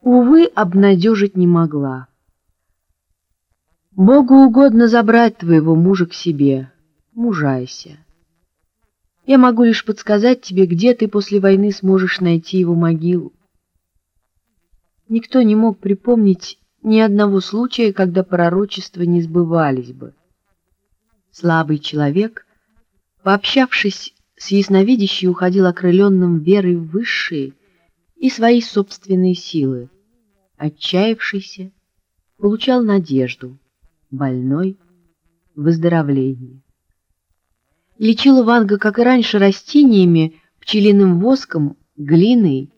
увы, обнадежить не могла. Богу угодно забрать твоего мужа к себе, мужайся. Я могу лишь подсказать тебе, где ты после войны сможешь найти его могилу. Никто не мог припомнить ни одного случая, когда пророчества не сбывались бы. Слабый человек, пообщавшись с ясновидящей, уходил окрыленным верой в высшие и свои собственные силы. Отчаявшийся получал надежду, больной — выздоровление. Лечила Ванга, как и раньше, растениями, пчелиным воском, глиной,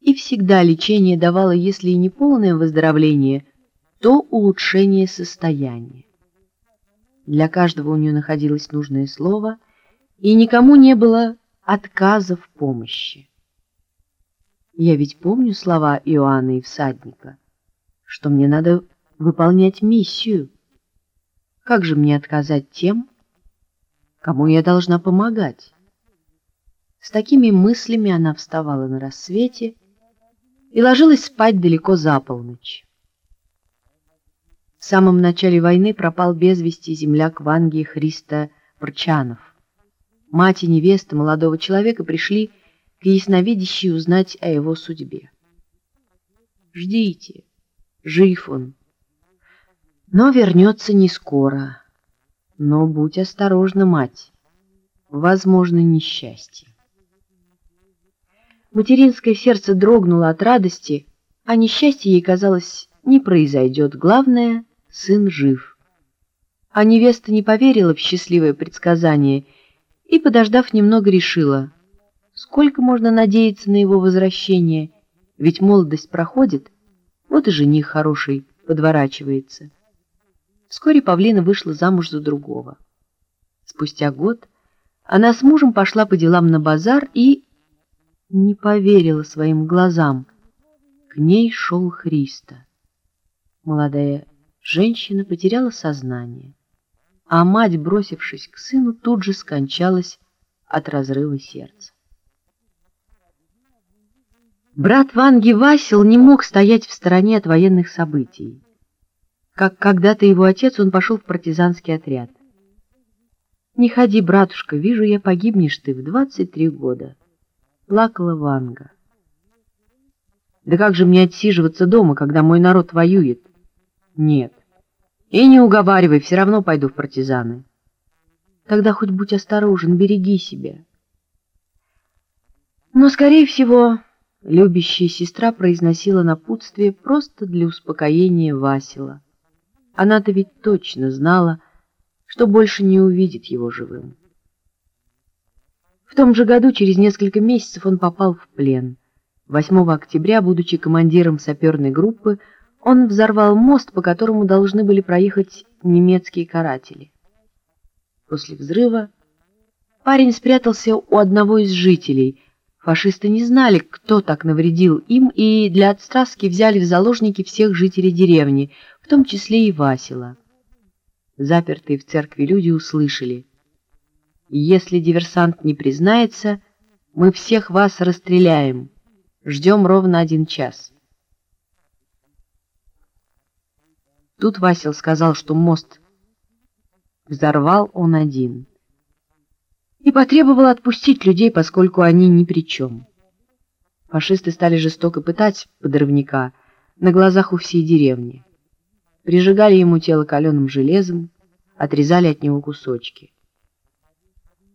и всегда лечение давало, если и не полное выздоровление, то улучшение состояния. Для каждого у нее находилось нужное слово, и никому не было отказа в помощи. Я ведь помню слова Иоанна и всадника, что мне надо выполнять миссию. Как же мне отказать тем, Кому я должна помогать? С такими мыслями она вставала на рассвете и ложилась спать далеко за полночь. В самом начале войны пропал без вести земляк Ванги Христа Прчанов. Мать и невеста молодого человека пришли к ясновидящей узнать о его судьбе. «Ждите, жив он, но вернется не скоро». Но будь осторожна, мать, возможно несчастье. Материнское сердце дрогнуло от радости, а несчастье ей, казалось, не произойдет. Главное, сын жив. А невеста не поверила в счастливое предсказание и, подождав немного, решила, сколько можно надеяться на его возвращение, ведь молодость проходит, вот и жених хороший подворачивается. Вскоре Павлина вышла замуж за другого. Спустя год она с мужем пошла по делам на базар и не поверила своим глазам. К ней шел Христа. Молодая женщина потеряла сознание, а мать, бросившись к сыну, тут же скончалась от разрыва сердца. Брат Ванги Васил не мог стоять в стороне от военных событий как когда-то его отец, он пошел в партизанский отряд. «Не ходи, братушка, вижу я, погибнешь ты в двадцать три года», — плакала Ванга. «Да как же мне отсиживаться дома, когда мой народ воюет?» «Нет. И не уговаривай, все равно пойду в партизаны». «Тогда хоть будь осторожен, береги себя». Но, скорее всего, любящая сестра произносила напутствие просто для успокоения Васила. Она-то ведь точно знала, что больше не увидит его живым. В том же году, через несколько месяцев, он попал в плен. 8 октября, будучи командиром саперной группы, он взорвал мост, по которому должны были проехать немецкие каратели. После взрыва парень спрятался у одного из жителей. Фашисты не знали, кто так навредил им, и для отстрастки взяли в заложники всех жителей деревни — в том числе и Васила. Запертые в церкви люди услышали. «Если диверсант не признается, мы всех вас расстреляем. Ждем ровно один час». Тут Васил сказал, что мост взорвал он один. И потребовал отпустить людей, поскольку они ни при чем. Фашисты стали жестоко пытать подрывника на глазах у всей деревни прижигали ему тело каленым железом, отрезали от него кусочки.